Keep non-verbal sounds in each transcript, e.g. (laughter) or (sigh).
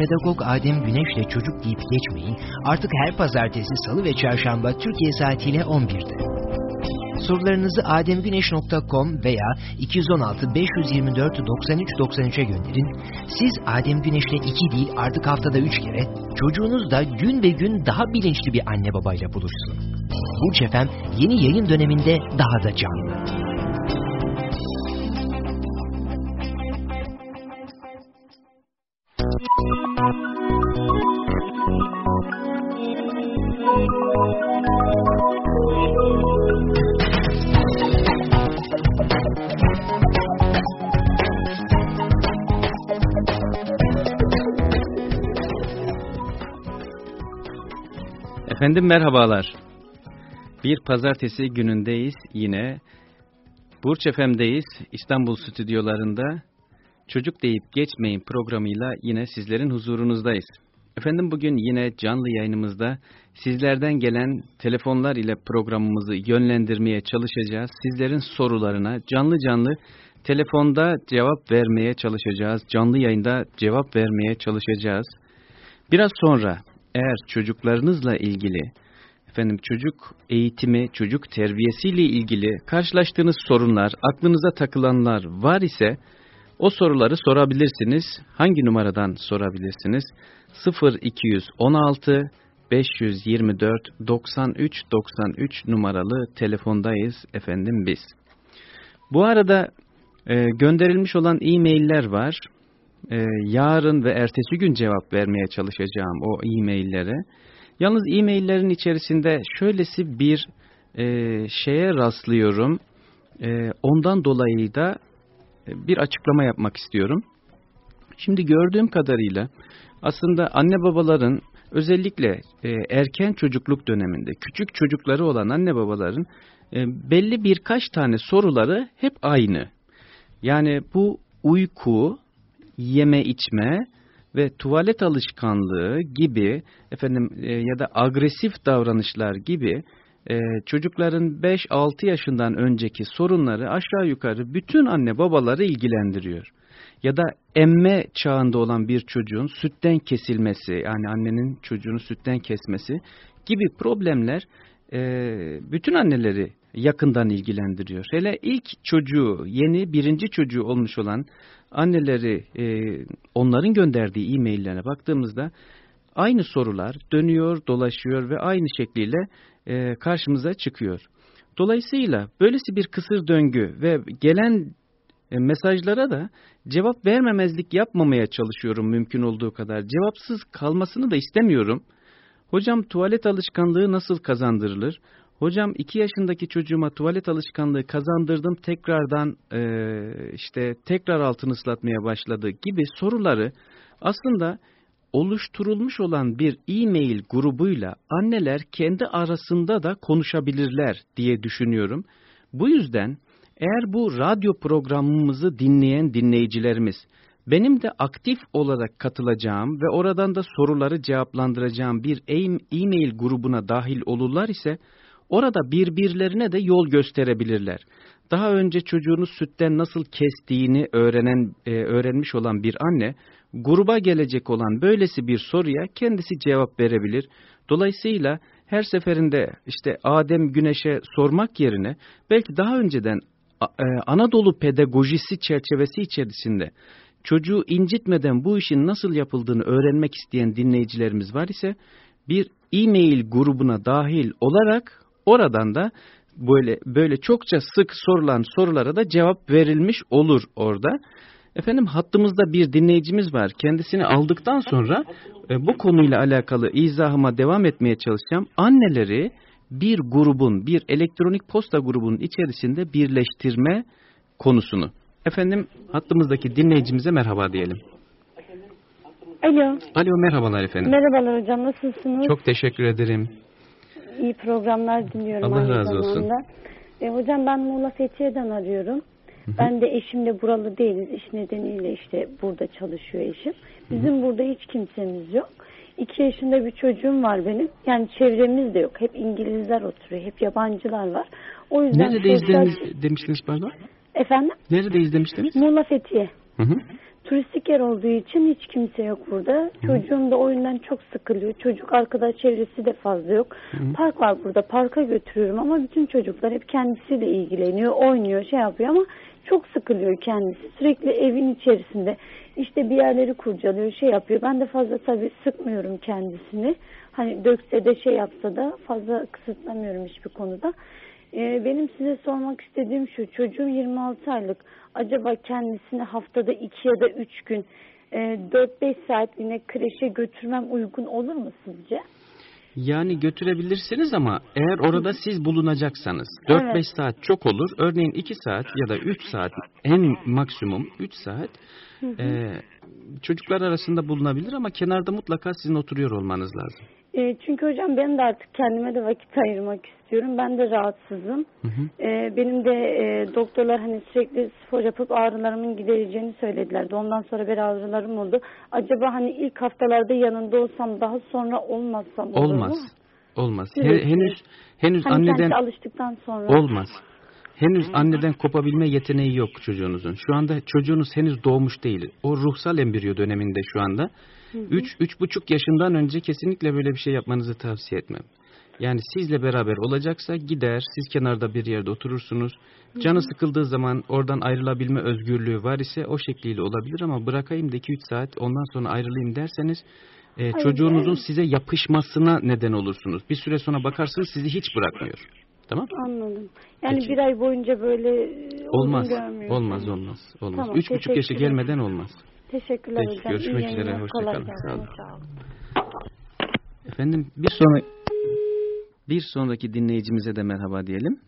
pedagog Adem Güneş'le çocuk deyip geçmeyin artık her pazartesi, salı ve çarşamba Türkiye saatiyle 11'de. Sorularınızı ademgüneş.com veya 216 524 93 93'e gönderin. Siz Adem Güneş'le iki değil artık haftada üç kere, çocuğunuz da gün ve gün daha bilinçli bir anne babayla buluşsun. Burç Efem yeni yayın döneminde daha da canlı. Efendim merhabalar. Bir pazartesi günündeyiz yine. Burç FM'deyiz. İstanbul stüdyolarında Çocuk Deyip Geçmeyin programıyla yine sizlerin huzurunuzdayız. Efendim bugün yine canlı yayınımızda sizlerden gelen telefonlar ile programımızı yönlendirmeye çalışacağız. Sizlerin sorularına canlı canlı telefonda cevap vermeye çalışacağız. Canlı yayında cevap vermeye çalışacağız. Biraz sonra eğer çocuklarınızla ilgili efendim çocuk eğitimi, çocuk terbiyesiyle ilgili karşılaştığınız sorunlar, aklınıza takılanlar var ise o soruları sorabilirsiniz. Hangi numaradan sorabilirsiniz? 0216 524 93 93 numaralı telefondayız efendim biz. Bu arada e, gönderilmiş olan e-mailler var e, yarın ve ertesi gün cevap vermeye çalışacağım o e-maillere. Yalnız e-maillerin içerisinde şöylesi bir e, şeye rastlıyorum. E, ondan dolayı da e, bir açıklama yapmak istiyorum. Şimdi gördüğüm kadarıyla aslında anne babaların özellikle e, erken çocukluk döneminde küçük çocukları olan anne babaların e, belli birkaç tane soruları hep aynı. Yani bu uyku, yeme içme ve tuvalet alışkanlığı gibi efendim e, ya da agresif davranışlar gibi e, çocukların 5-6 yaşından önceki sorunları aşağı yukarı bütün anne babaları ilgilendiriyor. Ya da emme çağında olan bir çocuğun sütten kesilmesi yani annenin çocuğunu sütten kesmesi gibi problemler e, bütün anneleri yakından ilgilendiriyor. Hele ilk çocuğu, yeni birinci çocuğu olmuş olan anneleri, e, onların gönderdiği e-maillere baktığımızda aynı sorular dönüyor, dolaşıyor ve aynı şekliyle e, karşımıza çıkıyor. Dolayısıyla böylesi bir kısır döngü ve gelen e, mesajlara da cevap vermemezlik yapmamaya çalışıyorum mümkün olduğu kadar. Cevapsız kalmasını da istemiyorum. Hocam tuvalet alışkanlığı nasıl kazandırılır? Hocam iki yaşındaki çocuğuma tuvalet alışkanlığı kazandırdım tekrardan e, işte tekrar altını ıslatmaya başladı gibi soruları aslında oluşturulmuş olan bir e-mail grubuyla anneler kendi arasında da konuşabilirler diye düşünüyorum. Bu yüzden eğer bu radyo programımızı dinleyen dinleyicilerimiz benim de aktif olarak katılacağım ve oradan da soruları cevaplandıracağım bir e-mail grubuna dahil olurlar ise Orada birbirlerine de yol gösterebilirler. Daha önce çocuğunu sütten nasıl kestiğini öğrenen, e, öğrenmiş olan bir anne, gruba gelecek olan böylesi bir soruya kendisi cevap verebilir. Dolayısıyla her seferinde işte Adem Güneş'e sormak yerine belki daha önceden e, Anadolu pedagojisi çerçevesi içerisinde çocuğu incitmeden bu işin nasıl yapıldığını öğrenmek isteyen dinleyicilerimiz var ise bir e-mail grubuna dahil olarak Oradan da böyle böyle çokça sık sorulan sorulara da cevap verilmiş olur orada. Efendim hattımızda bir dinleyicimiz var. Kendisini aldıktan sonra e, bu konuyla alakalı izahıma devam etmeye çalışacağım. Anneleri bir grubun, bir elektronik posta grubunun içerisinde birleştirme konusunu. Efendim hattımızdaki dinleyicimize merhaba diyelim. Alo. Alo merhabalar efendim. Merhabalar hocam nasılsınız? Çok teşekkür ederim iyi programlar dinliyorum. Allah razı olsun. E, hocam ben Muğla Fethiye'den arıyorum. Hı hı. Ben de eşimle buralı değiliz. İş nedeniyle işte burada çalışıyor eşim. Bizim hı hı. burada hiç kimsemiz yok. İki yaşında bir çocuğum var benim. Yani çevremiz de yok. Hep İngilizler oturuyor. Hep yabancılar var. O yüzden Neredeyiz sosyal... demiştiniz pardon? Efendim? Neredeyiz demiştiniz? Muğla Fethiye. Hı hı. Turistik yer olduğu için hiç kimse yok burada. Çocuğum da oyundan çok sıkılıyor. Çocuk arkadaş çevresi de fazla yok. Park var burada. Parka götürüyorum ama bütün çocuklar hep kendisiyle ilgileniyor, oynuyor, şey yapıyor ama çok sıkılıyor kendisi. Sürekli evin içerisinde işte bir yerleri kurcalıyor, şey yapıyor. Ben de fazla tabii sıkmıyorum kendisini. Hani dökse de şey yapsa da fazla kısıtlamıyorum hiçbir konuda. Ee, benim size sormak istediğim şu. Çocuğum 26 aylık. Acaba kendisini haftada 2 ya da 3 gün e, 4-5 saatliğine kreşe götürmem uygun olur mu sizce? Yani götürebilirsiniz ama eğer orada siz bulunacaksanız 4-5 Evet. saat çok olur. Örneğin 2 saat ya da 3 saat en maksimum 3 saat e, çocuklar arasında bulunabilir ama kenarda mutlaka sizin oturuyor olmanız lazım. E, çünkü hocam ben de artık kendime de vakit ayırmak istiyorum. Ben de rahatsızım. E, benim de e, doktorlar hani sürekli spor yapıp ağrılarımın gidereceğini söyledilerdi. Ondan sonra bir ağrılarım oldu. Acaba hani ilk haftalarda yanında olsam daha sonra olmazsam olur Olmaz. mu? Olmaz. Sürekli. henüz henüz Hani anneden alıştıktan sonra. olmaz. Henüz anneden kopabilme yeteneği yok çocuğunuzun. Şu anda çocuğunuz henüz doğmuş değil. O ruhsal embriyo döneminde şu anda. 3 üç, buçuk yaşından önce kesinlikle böyle bir şey yapmanızı tavsiye etmem. Yani sizle beraber olacaksa gider, siz kenarda bir yerde oturursunuz. Canı sıkıldığı zaman oradan ayrılabilme özgürlüğü var ise o şekliyle olabilir ama bırakayım da 2-3 saat ondan sonra ayrılayım derseniz e, çocuğunuzun size yapışmasına neden olursunuz. Bir süre sonra bakarsınız sizi hiç bırakmıyor. Tamam? Anladım. Yani Peki. bir ay boyunca böyle e, Olmaz. Olmaz, olmaz. Olmaz. Tamam, Üç buçuk ederim. gelmeden olmaz. Teşekkürler Peki, hocam. görüşmek İyi üzere, yayınlar. hoşça Kolay kalın. gelsin. Sağ olun. Sağ olun. Efendim bir sonra bir sonraki dinleyicimize de merhaba diyelim.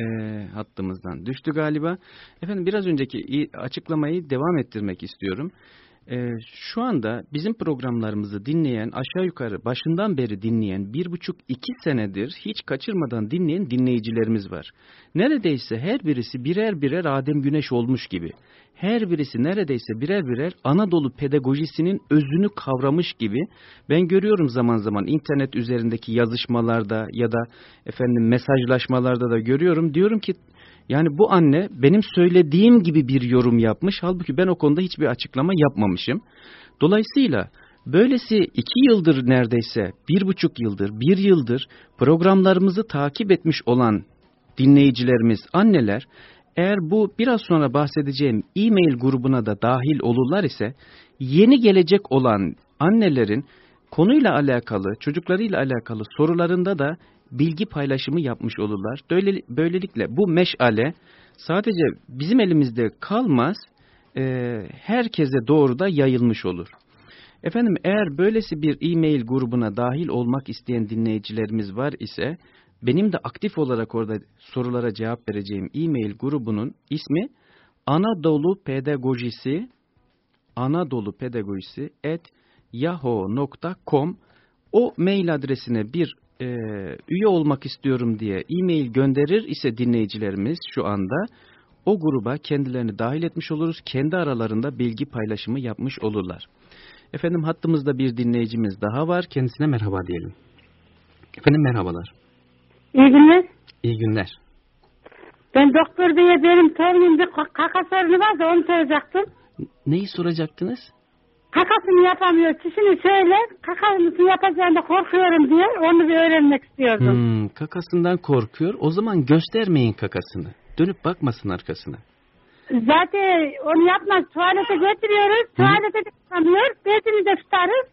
Ee, hattımızdan düştü galiba. Efendim biraz önceki açıklamayı devam ettirmek istiyorum. Ee, şu anda bizim programlarımızı dinleyen aşağı yukarı başından beri dinleyen bir buçuk iki senedir hiç kaçırmadan dinleyen dinleyicilerimiz var. Neredeyse her birisi birer birer Adem Güneş olmuş gibi. Her birisi neredeyse birer birer Anadolu pedagojisinin özünü kavramış gibi. Ben görüyorum zaman zaman internet üzerindeki yazışmalarda ya da efendim mesajlaşmalarda da görüyorum. Diyorum ki yani bu anne benim söylediğim gibi bir yorum yapmış. Halbuki ben o konuda hiçbir açıklama yapmamışım. Dolayısıyla böylesi iki yıldır neredeyse, bir buçuk yıldır, bir yıldır programlarımızı takip etmiş olan dinleyicilerimiz, anneler, eğer bu biraz sonra bahsedeceğim e-mail grubuna da dahil olurlar ise, yeni gelecek olan annelerin konuyla alakalı, çocuklarıyla alakalı sorularında da bilgi paylaşımı yapmış olurlar. Böyle, böylelikle bu meşale sadece bizim elimizde kalmaz, e, herkese doğru da yayılmış olur. Efendim eğer böylesi bir e-mail grubuna dahil olmak isteyen dinleyicilerimiz var ise benim de aktif olarak orada sorulara cevap vereceğim e-mail grubunun ismi Anadolu Pedagojisi Anadolu Pedagojisi at yahoo.com o mail adresine bir e, üye olmak istiyorum diye e-mail gönderir ise dinleyicilerimiz şu anda o gruba kendilerini dahil etmiş oluruz. Kendi aralarında bilgi paylaşımı yapmış olurlar. Efendim hattımızda bir dinleyicimiz daha var. Kendisine merhaba diyelim. Efendim merhabalar. İyi günler. İyi günler. Ben doktor beye benim torunum bir ka- kaka sorunu var da onu soracaktım. Neyi soracaktınız? Kakasını yapamıyor. Çişini söyle. Kakasını yapacağında korkuyorum diye onu bir öğrenmek istiyordum. Hmm, kakasından korkuyor. O zaman göstermeyin kakasını. Dönüp bakmasın arkasına. Zaten onu yapmaz. Tuvalete götürüyoruz. Tuvalete de yapamıyor. Bezini de tutarız.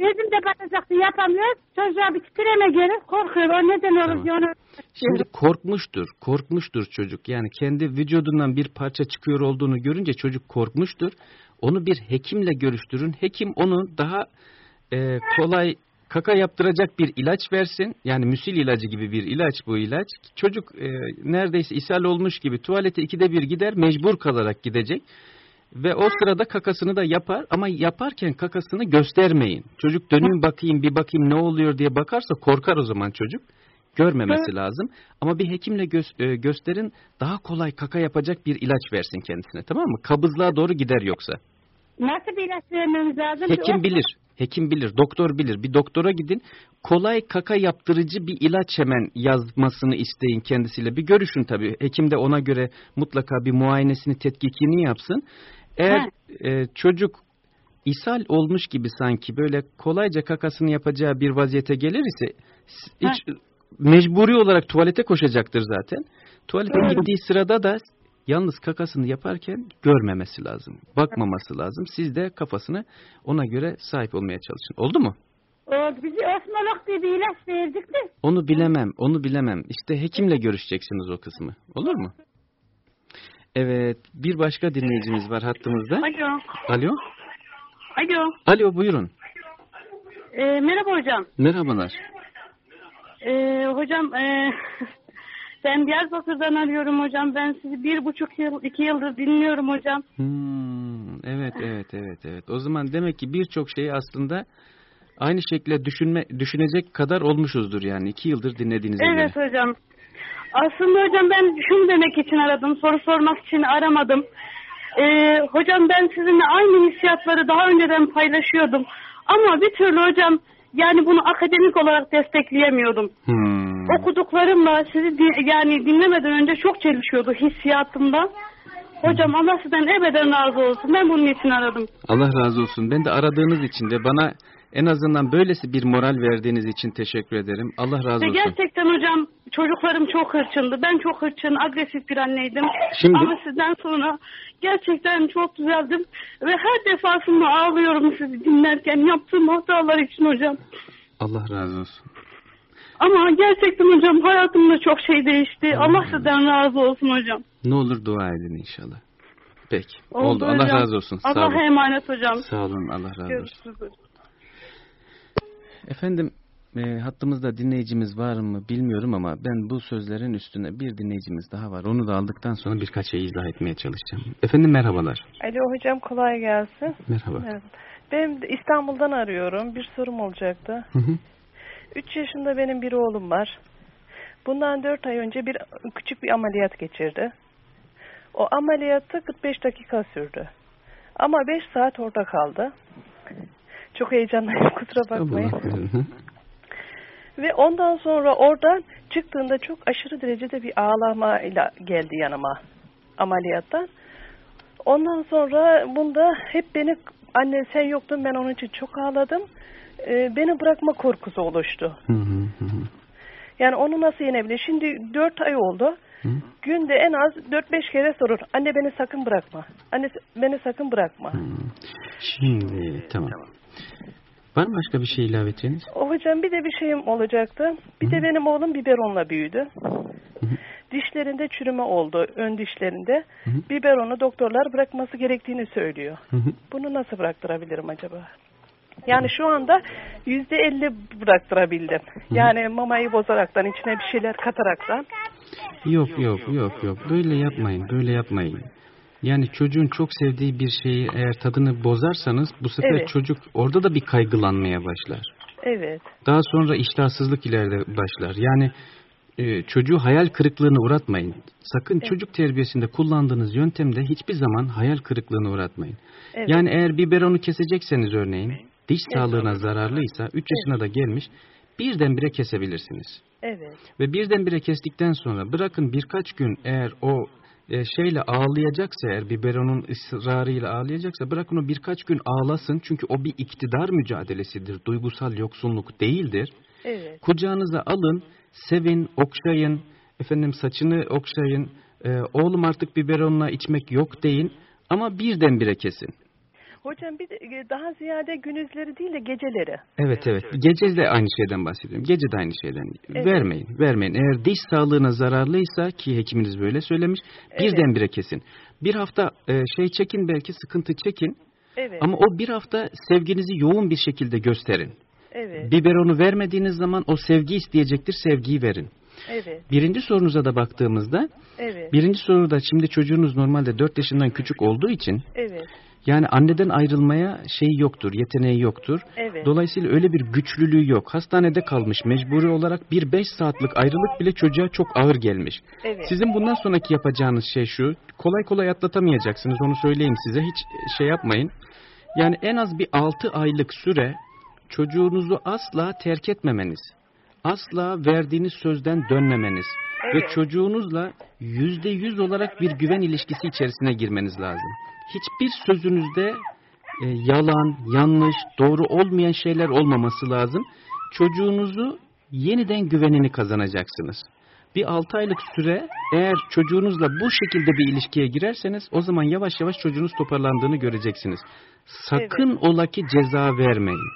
Bezim de batacaktı yapamıyor. Çocuğa bir titreme gelir. Korkuyor. O neden olur Tamam. diye onu Şimdi korkmuştur, korkmuştur çocuk. Yani kendi vücudundan bir parça çıkıyor olduğunu görünce çocuk korkmuştur. Onu bir hekimle görüştürün. Hekim onu daha e, kolay kaka yaptıracak bir ilaç versin. Yani müsil ilacı gibi bir ilaç bu ilaç. Çocuk e, neredeyse ishal olmuş gibi tuvalete ikide bir gider, mecbur kalarak gidecek. Ve o sırada kakasını da yapar ama yaparken kakasını göstermeyin. Çocuk döneyim bakayım bir bakayım ne oluyor diye bakarsa korkar o zaman çocuk. Görmemesi lazım. Ama bir hekimle gö- e, gösterin daha kolay kaka yapacak bir ilaç versin kendisine tamam mı? Kabızlığa doğru gider yoksa. nasıl bir ilaç vermemiz lazım? Hekim bilir. Hekim bilir, doktor bilir. Bir doktora gidin. Kolay kaka yaptırıcı bir ilaç hemen yazmasını isteyin kendisiyle. Bir görüşün tabii. Hekim de ona göre mutlaka bir muayenesini, tetkikini yapsın. Eğer e, çocuk ishal olmuş gibi sanki böyle kolayca kakasını yapacağı bir vaziyete gelir ise hiç mecburi olarak tuvalete koşacaktır zaten. Tuvalete Evet. gittiği sırada da yalnız kakasını yaparken görmemesi lazım. Bakmaması lazım. Siz de kafasını ona göre sahip olmaya çalışın. Oldu mu? O, bizi osmolog diye bir ilaç verdik de. Onu bilemem, onu bilemem. İşte hekimle görüşeceksiniz o kısmı. Olur mu? Evet, bir başka dinleyicimiz var hattımızda. Alo. Alo? Alo. Alo, buyurun. Ee, merhaba hocam. Merhabalar. Ee, hocam ee, (laughs) ben Diyarbakır'dan arıyorum hocam. Ben sizi bir buçuk yıl, iki yıldır dinliyorum hocam. Hmm, evet, evet, evet, evet. O zaman demek ki birçok şeyi aslında aynı şekilde düşünme, düşünecek kadar olmuşuzdur yani. iki yıldır dinlediğinize Evet göre. hocam. Aslında hocam ben şunu demek için aradım. Soru sormak için aramadım. Ee, hocam ben sizinle aynı hissiyatları daha önceden paylaşıyordum. Ama bir türlü hocam yani bunu akademik olarak destekleyemiyordum. Hmm. Okuduklarımla sizi di- yani dinlemeden önce çok çelişiyordu hissiyatımda. Hocam Allah sizden ebeden razı olsun. Ben bunun için aradım. Allah razı olsun. Ben de aradığınız için de bana en azından böylesi bir moral verdiğiniz için teşekkür ederim. Allah razı olsun. gerçekten hocam çocuklarım çok hırçındı. Ben çok hırçın, agresif bir anneydim. Şimdi- Ama sizden sonra gerçekten çok düzeldim. Ve her defasında ağlıyorum sizi dinlerken yaptığım hatalar için hocam. Allah razı olsun. Ama gerçekten hocam hayatımda çok şey değişti. Allah sizden razı olsun hocam. Ne olur dua edin inşallah. Peki. Oldu. Oldu Allah razı olsun. Allah'a emanet hocam. Sağ olun. Allah razı olsun. Görüşürüz. Efendim e, hattımızda dinleyicimiz var mı bilmiyorum ama ben bu sözlerin üstüne bir dinleyicimiz daha var. Onu da aldıktan sonra birkaç şey izah etmeye çalışacağım. Efendim merhabalar. Alo hocam kolay gelsin. Merhaba. Evet. Ben İstanbul'dan arıyorum. Bir sorum olacaktı. Hı hı. 3 yaşında benim bir oğlum var. Bundan 4 ay önce bir küçük bir ameliyat geçirdi. O ameliyatta 45 dakika sürdü. Ama 5 saat orada kaldı. Çok heyecanlıyım kusura bakmayın. Ve ondan sonra oradan çıktığında çok aşırı derecede bir ağlamayla geldi yanıma ameliyattan. Ondan sonra bunda hep beni anne sen yoktun ben onun için çok ağladım. Ee, beni bırakma korkusu oluştu. Hı hı hı hı. Yani onu nasıl yenebilir? Şimdi 4 ay oldu. Hı. Günde en az 4-5 kere sorur. Anne beni sakın bırakma. Anne beni sakın bırakma. Hı. Şimdi tamam. Var mı başka bir şey ilave edeceğiniz? O hocam bir de bir şeyim olacaktı. Bir de benim oğlum biberonla büyüdü. Dişlerinde çürüme oldu, ön dişlerinde. Hı hı. Biberonu doktorlar bırakması gerektiğini söylüyor. Hı hı. Bunu nasıl bıraktırabilirim acaba? Yani şu anda yüzde elli bıraktırabildim. Yani mamayı bozaraktan, içine bir şeyler kataraktan. Yok yok yok yok. Böyle yapmayın. Böyle yapmayın. Yani çocuğun çok sevdiği bir şeyi eğer tadını bozarsanız bu sefer Evet. çocuk orada da bir kaygılanmaya başlar. Evet, Daha sonra iştahsızlık ileride başlar. Yani e, çocuğu hayal kırıklığına uğratmayın. Sakın çocuk terbiyesinde kullandığınız yöntemde hiçbir zaman hayal kırıklığına uğratmayın. evet, Yani eğer biberonu kesecekseniz örneğin diş sağlığına zararlıysa 3 yaşına da gelmiş birdenbire kesebilirsiniz. evet, Ve birdenbire kestikten sonra bırakın birkaç gün eğer o e, şeyle ağlayacaksa eğer biberonun ısrarıyla ağlayacaksa bırakın o birkaç gün ağlasın. Çünkü o bir iktidar mücadelesidir. Duygusal yoksunluk değildir. evet, Kucağınıza alın, sevin, okşayın, efendim saçını okşayın. E, oğlum artık biberonla içmek yok deyin ama birdenbire kesin. Hocam bir de e, daha ziyade gündüzleri değil de geceleri. Evet evet. Gece de aynı şeyden bahsediyorum. Gece de aynı şeyden. Evet. Vermeyin, vermeyin. Eğer diş sağlığına zararlıysa ki hekiminiz böyle söylemiş, birdenbire kesin. Bir hafta e, şey çekin belki sıkıntı çekin Evet, ama o bir hafta sevginizi yoğun bir şekilde gösterin. evet, Biberonu vermediğiniz zaman o sevgi isteyecektir, sevgiyi verin. evet, Birinci sorunuza da baktığımızda, evet, birinci soruda şimdi çocuğunuz normalde 4 yaşından küçük olduğu için evet, yani anneden ayrılmaya şeyi yoktur, yeteneği yoktur. evet. Dolayısıyla öyle bir güçlülüğü yok. Hastanede kalmış mecburi olarak bir 5 saatlik ayrılık bile çocuğa çok ağır gelmiş. Evet. Sizin bundan sonraki yapacağınız şey şu. Kolay kolay atlatamayacaksınız onu söyleyeyim size. Hiç şey yapmayın. Yani en az bir 6 aylık süre çocuğunuzu asla terk etmemeniz, asla verdiğiniz sözden dönmemeniz ve Evet. çocuğunuzla yüzde yüz olarak bir güven ilişkisi içerisine girmeniz lazım. Hiçbir sözünüzde e, yalan, yanlış, doğru olmayan şeyler olmaması lazım. Çocuğunuzu yeniden güvenini kazanacaksınız. Bir 6 aylık süre eğer çocuğunuzla bu şekilde bir ilişkiye girerseniz o zaman yavaş yavaş çocuğunuz toparlandığını göreceksiniz. Sakın ola ki ceza vermeyin.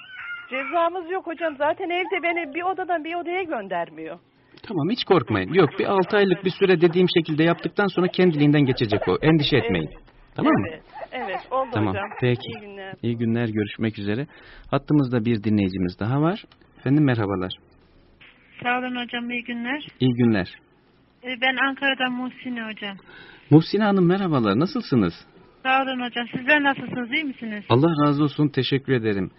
Cezamız yok hocam. Zaten evde beni bir odadan bir odaya göndermiyor. Tamam hiç korkmayın. Yok bir 6 aylık bir süre dediğim şekilde yaptıktan sonra kendiliğinden geçecek o. Endişe etmeyin. Tamam mı? Evet. Evet oldu Tamam, hocam. peki. İyi günler. İyi günler, görüşmek üzere. Hattımızda bir dinleyicimiz daha var. Efendim merhabalar. Sağ olun hocam, iyi günler. İyi günler. Ee, Ben Ankara'dan Muhsine hocam. Muhsine Hanım merhabalar, nasılsınız? Sağ olun hocam. Sizler nasılsınız, iyi misiniz? Allah razı olsun, teşekkür ederim.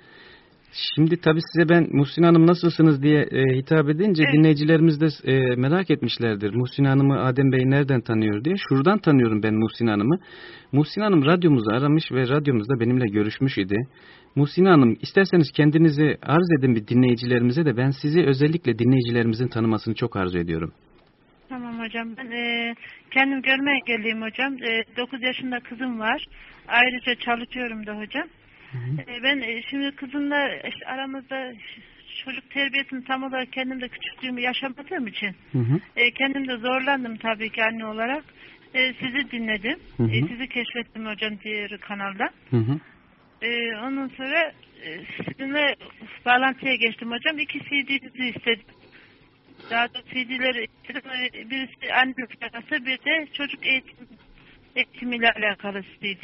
Şimdi tabii size ben Muhsine Hanım nasılsınız diye e, hitap edince Evet. dinleyicilerimiz de e, merak etmişlerdir. Muhsine Hanım'ı Adem Bey nereden tanıyor diye. Şuradan tanıyorum ben Muhsine Hanım'ı. Muhsine Hanım radyomuzu aramış ve radyomuzda benimle görüşmüş idi. Muhsine Hanım isterseniz kendinizi arz edin bir dinleyicilerimize de ben sizi özellikle dinleyicilerimizin tanımasını çok arzu ediyorum. Tamam hocam. Ben e, kendim görme engelliyim hocam. E, 9 yaşında kızım var. Ayrıca çalışıyorum da hocam. E, ben e, şimdi kızımla işte aramızda çocuk terbiyesini tam olarak kendim de küçüklüğümü yaşamadığım için Hı hı. e, kendim de zorlandım tabii ki anne olarak. E, sizi dinledim. Hı hı. E, sizi keşfettim hocam diğer kanalda. Hı hı. Ee, ondan sonra e, sizinle bağlantıya geçtim hocam. İki CD'nizi istedim. Daha da CD'leri istedim. Ee, Birisi anne bir de çocuk eğitim eğitimiyle alakalı CD.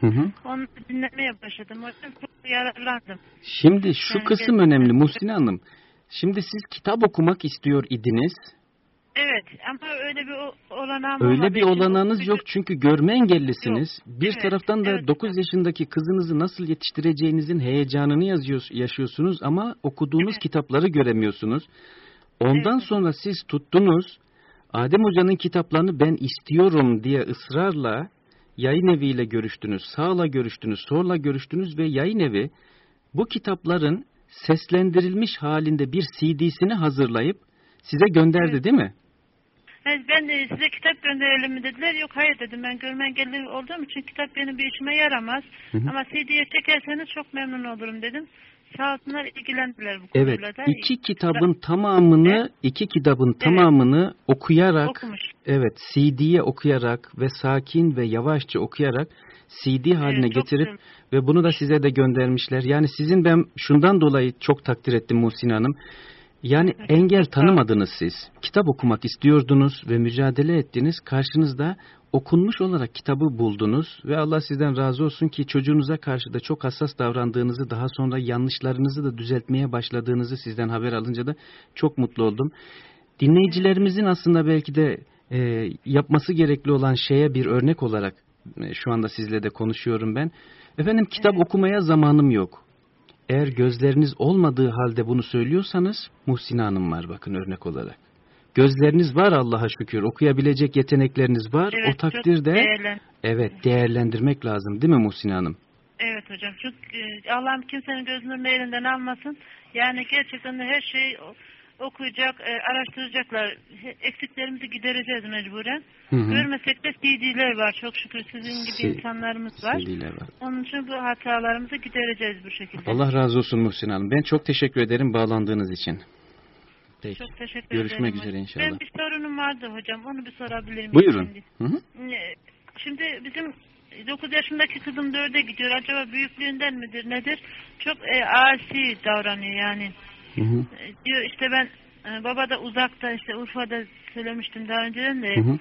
Hı hı. Onu dinlemeye başladım hocam. Çok yararlandım. Şimdi şu Yani kısım gerçekten- önemli Muhsine Hanım. Şimdi siz kitap okumak istiyor idiniz. Evet ama öyle bir o- olanağım Öyle bir olanağınız yok çünkü görme engellisiniz. Bir Evet, taraftan da evet 9 yaşındaki kızınızı nasıl yetiştireceğinizin heyecanını yazıyor, yaşıyorsunuz ama okuduğunuz Evet. kitapları göremiyorsunuz. Ondan Evet. sonra siz tuttunuz. Adem Hoca'nın kitaplarını ben istiyorum diye ısrarla yayın eviyle görüştünüz, sağla görüştünüz, sorla görüştünüz ve yayın evi bu kitapların seslendirilmiş halinde bir CD'sini hazırlayıp size gönderdi Evet. değil mi? Evet, ben de size kitap gönderelim mi dediler. Yok hayır dedim ben görme engelli olduğum için kitap benim bir işime yaramaz. Hı hı. Ama CD'ye çekerseniz çok memnun olurum dedim. Sağ olsunlar ilgilendiler bu Evet, konuyla da. iki kitabın tamamını, iki kitabın tamamını okuyarak, Okumuş. Evet, CD'ye okuyarak ve sakin ve yavaşça okuyarak CD haline Evet, getirip ve bunu da size de göndermişler. Yani sizin ben şundan dolayı çok takdir ettim Muhsin Hanım. Yani engel tanımadınız siz. Kitap okumak istiyordunuz ve mücadele ettiniz. Karşınızda okunmuş olarak kitabı buldunuz ve Allah sizden razı olsun ki çocuğunuza karşı da çok hassas davrandığınızı, daha sonra yanlışlarınızı da düzeltmeye başladığınızı sizden haber alınca da çok mutlu oldum. Dinleyicilerimizin aslında belki de e, yapması gerekli olan şeye bir örnek olarak e, şu anda sizle de konuşuyorum ben. Efendim kitap okumaya zamanım yok. Eğer gözleriniz olmadığı halde bunu söylüyorsanız Muhsine Hanım var bakın örnek olarak. Gözleriniz var Allah'a şükür. Okuyabilecek yetenekleriniz var. Evet, o takdirde değerlen- evet değerlendirmek lazım değil mi Muhsine Hanım? Evet hocam. Çok e, Allah'ım kimsenin göz nurunu elinden almasın. Yani gerçekten her şeyi o- okuyacak, e, araştıracaklar. Eksiklerimizi gidereceğiz mecburen. Hı hı. Görmesek de CD'ler var. Çok şükür sizin gibi Si- insanlarımız var. CD'ler var. Onun için bu hatalarımızı gidereceğiz bu şekilde. Allah razı olsun Muhsin Hanım. Ben çok teşekkür ederim bağlandığınız için. Peki. Çok teşekkür Görüşmek ederim. üzere hocam. inşallah. Ben bir sorunum vardı hocam. Onu bir sorabilir miyim? Buyurun. şimdi? Hı hı. Şimdi bizim 9 yaşındaki kızım 4'e gidiyor. Acaba büyüklüğünden midir nedir? Çok e, asi davranıyor yani. Hı hı. E, diyor işte ben e, baba da uzakta işte Urfa'da söylemiştim daha önceden de Hı hı.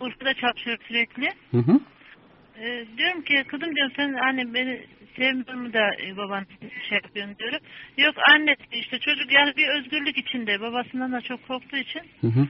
Urfa'da çalışıyor sürekli. Hı hı. E, diyorum ki kızım diyorum sen hani beni sevmiyor mu da e, baban şey yapıyorsun diyorum. Yok anne işte çocuk yani bir özgürlük içinde babasından da çok korktuğu için Hı hı.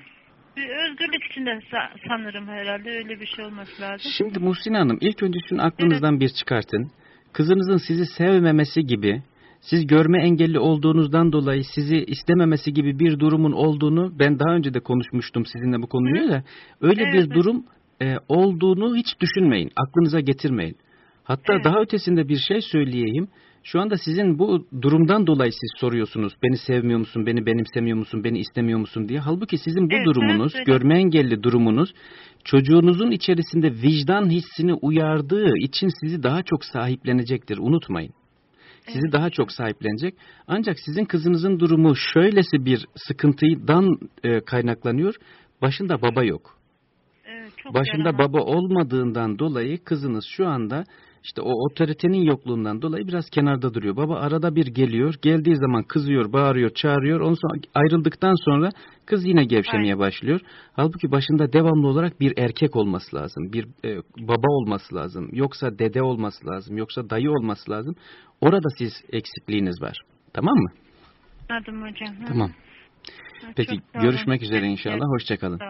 bir özgürlük içinde sa- sanırım herhalde öyle bir şey olması lazım. Şimdi Muhsin Hanım ilk önce şunu aklınızdan bir çıkartın. Kızınızın sizi sevmemesi gibi, siz görme engelli olduğunuzdan dolayı sizi istememesi gibi bir durumun olduğunu ben daha önce de konuşmuştum sizinle bu konuyu da öyle Evet, bir durum e, olduğunu hiç düşünmeyin, aklınıza getirmeyin. Hatta Evet. daha ötesinde bir şey söyleyeyim. Şu anda sizin bu durumdan dolayı siz soruyorsunuz. Beni sevmiyor musun, beni benimsemiyor musun, beni istemiyor musun diye. Halbuki sizin bu Evet, durumunuz, evet, görme engelli durumunuz çocuğunuzun içerisinde vicdan hissini uyardığı için sizi daha çok sahiplenecektir. Unutmayın. Sizi daha çok sahiplenecek. Ancak sizin kızınızın durumu şöylesi bir sıkıntıdan e, kaynaklanıyor. Başında baba yok. Evet, çok Başında yaramaz. baba olmadığından dolayı kızınız şu anda işte o otoritenin yokluğundan dolayı biraz kenarda duruyor. Baba arada bir geliyor. Geldiği zaman kızıyor, bağırıyor, çağırıyor. Ondan sonra ayrıldıktan sonra kız yine gevşemeye başlıyor. Halbuki başında devamlı olarak bir erkek olması lazım. Bir e, baba olması lazım. Yoksa dede olması lazım. Yoksa dayı olması lazım. Orada siz eksikliğiniz var. Tamam mı? Anladım hocam. Tamam. Ha, Peki görüşmek üzere Evet, inşallah. Hoşçakalın.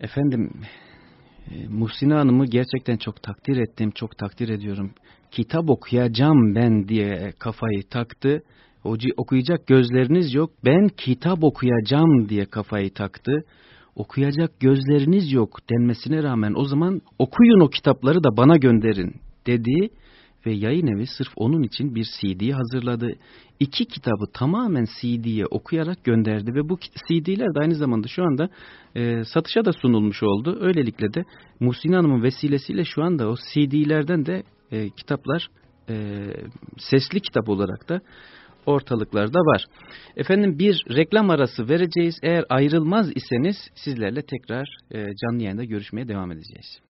Efendim, Muhsine Hanım'ı gerçekten çok takdir ettim, çok takdir ediyorum. Kitap okuyacağım ben diye kafayı taktı. Hoca okuyacak gözleriniz yok, ben kitap okuyacağım diye kafayı taktı. Okuyacak gözleriniz yok denmesine rağmen o zaman okuyun o kitapları da bana gönderin dedi ve yayın evi sırf onun için bir CD hazırladı. İki kitabı tamamen CD'ye okuyarak gönderdi ve bu CD'ler de aynı zamanda şu anda e, satışa da sunulmuş oldu. Öylelikle de Muhsin Hanım'ın vesilesiyle şu anda o CD'lerden de e, kitaplar e, sesli kitap olarak da ortalıklarda var. Efendim bir reklam arası vereceğiz. Eğer ayrılmaz iseniz sizlerle tekrar e, canlı yayında görüşmeye devam edeceğiz.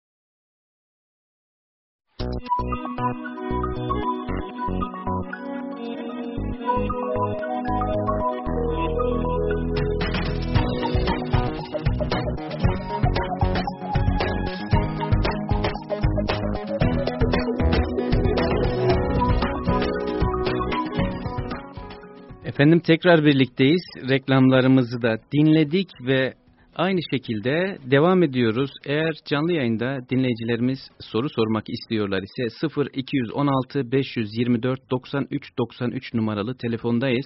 Efendim tekrar birlikteyiz. Reklamlarımızı da dinledik ve aynı şekilde devam ediyoruz. Eğer canlı yayında dinleyicilerimiz soru sormak istiyorlar ise 0216 524 93 93 numaralı telefondayız.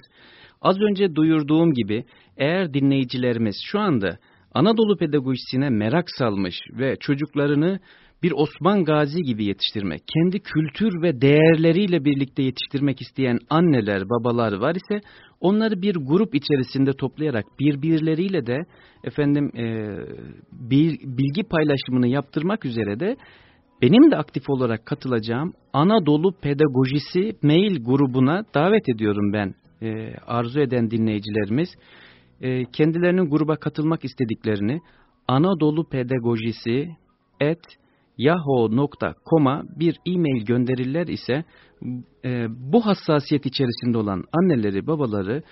Az önce duyurduğum gibi eğer dinleyicilerimiz şu anda Anadolu pedagojisine merak salmış ve çocuklarını bir Osman Gazi gibi yetiştirmek, kendi kültür ve değerleriyle birlikte yetiştirmek isteyen anneler, babalar var ise onları bir grup içerisinde toplayarak birbirleriyle de efendim e, bilgi paylaşımını yaptırmak üzere de benim de aktif olarak katılacağım Anadolu Pedagojisi mail grubuna davet ediyorum ben e, arzu eden dinleyicilerimiz. E, kendilerinin gruba katılmak istediklerini Anadolu Pedagojisi et yahoo.com'a bir e-mail gönderirler ise e, bu hassasiyet içerisinde olan anneleri, babaları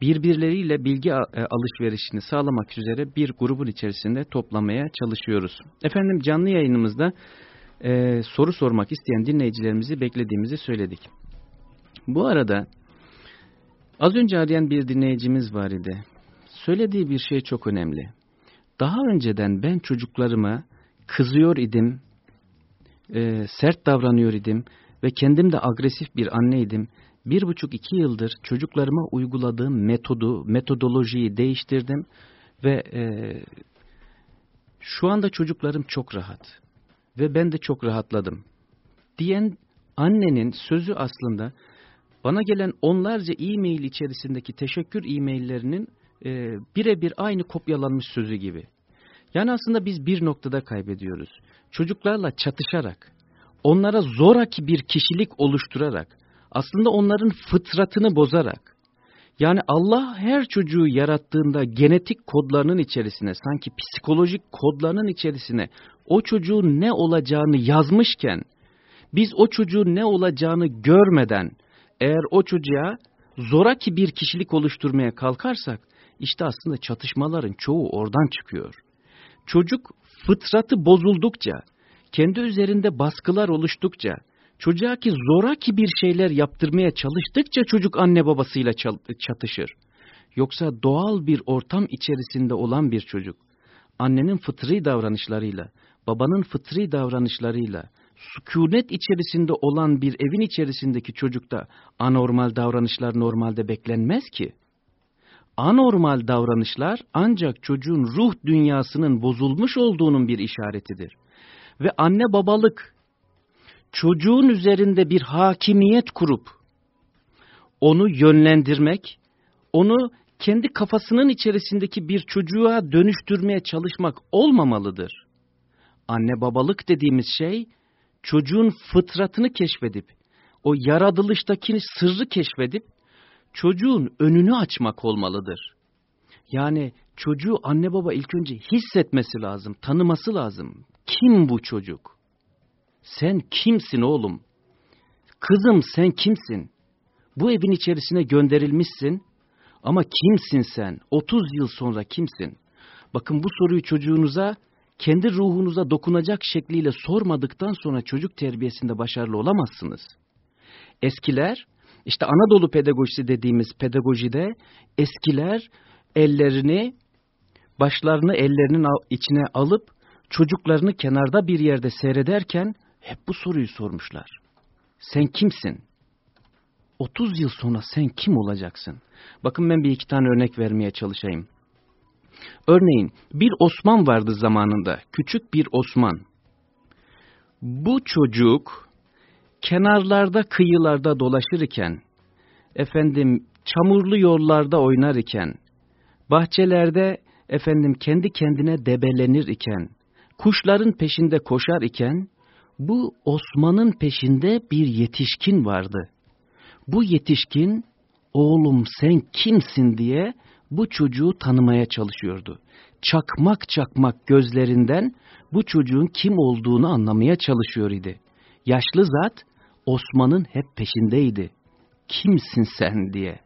birbirleriyle bilgi e, alışverişini sağlamak üzere bir grubun içerisinde toplamaya çalışıyoruz. Efendim canlı yayınımızda e, soru sormak isteyen dinleyicilerimizi beklediğimizi söyledik. Bu arada az önce arayan bir dinleyicimiz var idi. Söylediği bir şey çok önemli. Daha önceden ben çocuklarıma kızıyor idim, e, sert davranıyor idim ve kendim de agresif bir anneydim. Bir buçuk iki yıldır çocuklarıma uyguladığım metodu, metodolojiyi değiştirdim ve e, şu anda çocuklarım çok rahat ve ben de çok rahatladım. Diyen annenin sözü aslında bana gelen onlarca e-mail içerisindeki teşekkür e-maillerinin e, birebir aynı kopyalanmış sözü gibi. Yani aslında biz bir noktada kaybediyoruz. Çocuklarla çatışarak, onlara zoraki bir kişilik oluşturarak, aslında onların fıtratını bozarak, yani Allah her çocuğu yarattığında genetik kodlarının içerisine, sanki psikolojik kodlarının içerisine o çocuğun ne olacağını yazmışken, biz o çocuğun ne olacağını görmeden, eğer o çocuğa zoraki bir kişilik oluşturmaya kalkarsak, işte aslında çatışmaların çoğu oradan çıkıyor. Çocuk fıtratı bozuldukça, kendi üzerinde baskılar oluştukça, çocuğa ki zoraki bir şeyler yaptırmaya çalıştıkça çocuk anne babasıyla çatışır. Yoksa doğal bir ortam içerisinde olan bir çocuk, annenin fıtri davranışlarıyla, babanın fıtri davranışlarıyla, sükunet içerisinde olan bir evin içerisindeki çocukta anormal davranışlar normalde beklenmez ki anormal davranışlar ancak çocuğun ruh dünyasının bozulmuş olduğunun bir işaretidir. Ve anne babalık çocuğun üzerinde bir hakimiyet kurup onu yönlendirmek, onu kendi kafasının içerisindeki bir çocuğa dönüştürmeye çalışmak olmamalıdır. Anne babalık dediğimiz şey çocuğun fıtratını keşfedip, o yaratılıştaki sırrı keşfedip çocuğun önünü açmak olmalıdır. Yani çocuğu anne baba ilk önce hissetmesi lazım, tanıması lazım. Kim bu çocuk? Sen kimsin oğlum? Kızım sen kimsin? Bu evin içerisine gönderilmişsin ama kimsin sen? 30 yıl sonra kimsin? Bakın bu soruyu çocuğunuza kendi ruhunuza dokunacak şekliyle sormadıktan sonra çocuk terbiyesinde başarılı olamazsınız. Eskiler, işte Anadolu pedagojisi dediğimiz pedagojide eskiler ellerini, başlarını ellerinin içine alıp çocuklarını kenarda bir yerde seyrederken hep bu soruyu sormuşlar. Sen kimsin? 30 yıl sonra sen kim olacaksın? Bakın ben bir iki tane örnek vermeye çalışayım. Örneğin bir Osman vardı zamanında, küçük bir Osman. Bu çocuk kenarlarda, kıyılarda dolaşırken, efendim çamurlu yollarda oynar iken, bahçelerde efendim kendi kendine debelenir iken, kuşların peşinde koşar iken, bu Osman'ın peşinde bir yetişkin vardı. Bu yetişkin, oğlum sen kimsin diye bu çocuğu tanımaya çalışıyordu. Çakmak çakmak gözlerinden bu çocuğun kim olduğunu anlamaya çalışıyor idi. Yaşlı zat Osman'ın hep peşindeydi. Kimsin sen diye.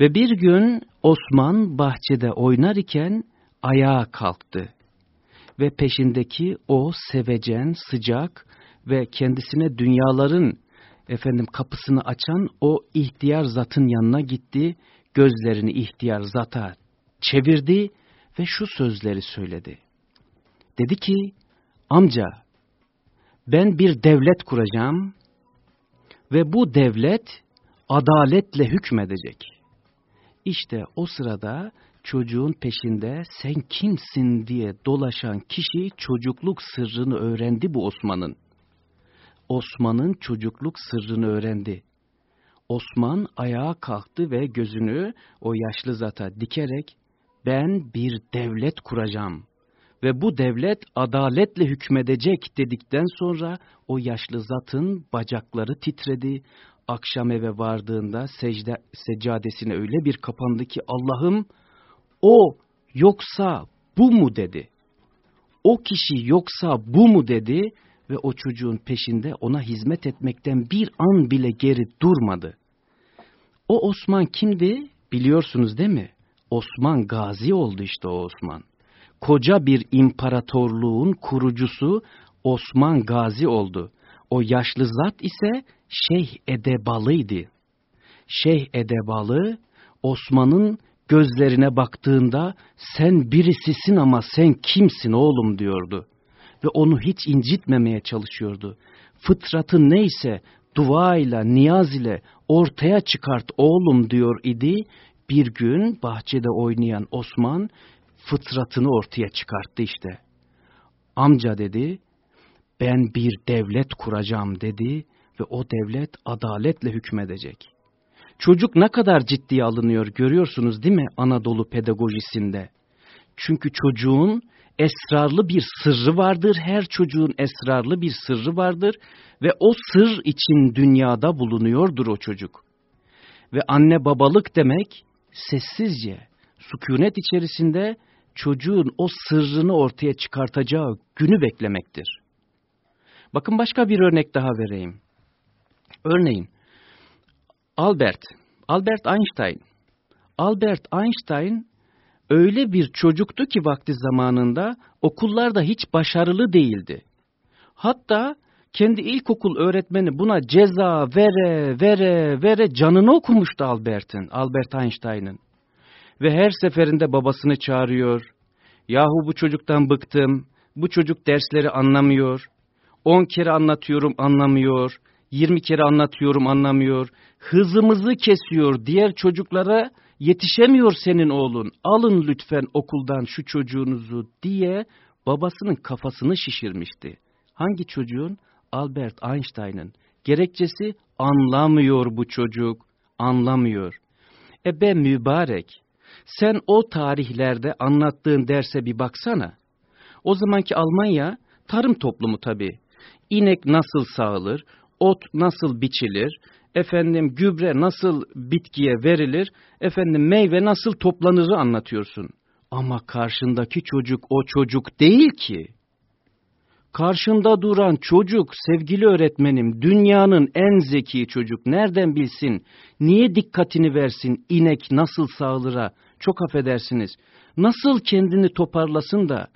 Ve bir gün Osman bahçede oynar iken ayağa kalktı. Ve peşindeki o sevecen, sıcak ve kendisine dünyaların efendim kapısını açan o ihtiyar zatın yanına gitti, gözlerini ihtiyar zata çevirdi ve şu sözleri söyledi. Dedi ki, amca ben bir devlet kuracağım ve bu devlet adaletle hükmedecek. İşte o sırada çocuğun peşinde sen kimsin diye dolaşan kişi çocukluk sırrını öğrendi bu Osman'ın. Osman'ın çocukluk sırrını öğrendi. Osman ayağa kalktı ve gözünü o yaşlı zata dikerek ben bir devlet kuracağım ve bu devlet adaletle hükmedecek dedikten sonra o yaşlı zatın bacakları titredi. Akşam eve vardığında secde, seccadesine öyle bir kapandı ki Allah'ım o yoksa bu mu dedi. O kişi yoksa bu mu dedi ve o çocuğun peşinde ona hizmet etmekten bir an bile geri durmadı. O Osman kimdi biliyorsunuz değil mi? Osman Gazi oldu işte o Osman. Koca bir imparatorluğun kurucusu Osman Gazi oldu. O yaşlı zat ise Şeyh Edebalı'ydı. Şeyh Edebalı Osman'ın gözlerine baktığında sen birisisin ama sen kimsin oğlum diyordu. Ve onu hiç incitmemeye çalışıyordu. Fıtratın neyse dua ile, niyaz ile ortaya çıkart oğlum diyor idi. Bir gün bahçede oynayan Osman fıtratını ortaya çıkarttı işte. Amca dedi, ben bir devlet kuracağım dedi ve o devlet adaletle hükmedecek. Çocuk ne kadar ciddiye alınıyor görüyorsunuz değil mi Anadolu pedagojisinde? Çünkü çocuğun esrarlı bir sırrı vardır. Her çocuğun esrarlı bir sırrı vardır ve o sır için dünyada bulunuyordur o çocuk. Ve anne babalık demek sessizce, sükunet içerisinde çocuğun o sırrını ortaya çıkartacağı günü beklemektir. Bakın başka bir örnek daha vereyim. Örneğin Albert, Albert Einstein. Albert Einstein öyle bir çocuktu ki vakti zamanında okullarda hiç başarılı değildi. Hatta kendi ilkokul öğretmeni buna ceza vere vere vere canını okumuştu Albert'in, Albert Einstein'ın. Ve her seferinde babasını çağırıyor. Yahu bu çocuktan bıktım, bu çocuk dersleri anlamıyor. On kere anlatıyorum anlamıyor, yirmi kere anlatıyorum anlamıyor. Hızımızı kesiyor, diğer çocuklara yetişemiyor senin oğlun, alın lütfen okuldan şu çocuğunuzu diye babasının kafasını şişirmişti. Hangi çocuğun? Albert Einstein'ın. Gerekçesi anlamıyor bu çocuk, anlamıyor. E be mübarek, sen o tarihlerde anlattığın derse bir baksana. O zamanki Almanya tarım toplumu tabii. İnek nasıl sağılır, ot nasıl biçilir, efendim gübre nasıl bitkiye verilir, efendim meyve nasıl toplanırı anlatıyorsun. Ama karşındaki çocuk o çocuk değil ki. Karşında duran çocuk sevgili öğretmenim dünyanın en zeki çocuk nereden bilsin niye dikkatini versin inek nasıl sağlıra çok affedersiniz nasıl kendini toparlasın da